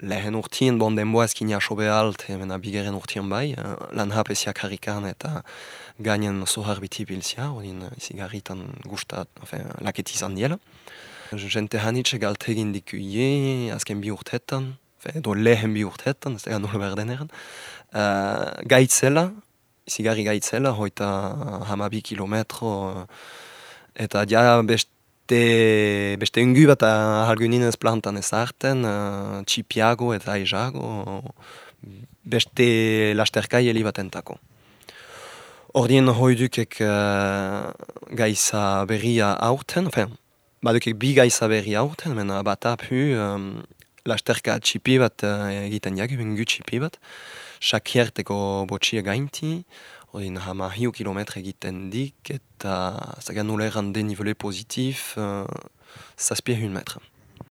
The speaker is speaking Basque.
lehen urtien bon denboa ezkin jaso behalt, hemen abigeren urtien bai, uh, lan hapesiak harrikan eta gainen zohar biti bilzia, odin izi garritan gustat, enfin, laket izan diela. Jente hanitxe galtegin diku ie, azken bi urtetan, edo lehen bi urtetan, ez da nola berden eran. Uh, gaitzela, izi garri gaitzela, hoita hamabi kilometro, eta dia beste beste ungu bat halgunin ez plantan ez arten, uh, txipiago eta aizago, beste lasterkai heli bat entako. Ordien hoi dukek uh, gaiza berria aurten, enfin, badukek bi gaiza berria aurten, mena bat apu um, lasterka txipi bat uh, egiten jagu, ungu txipi bat, sakierteko botxia gainti, Odin hama hiu kilometre egiten dik eta zagan nule erran denivele pozitif uh, zazpia hun metra.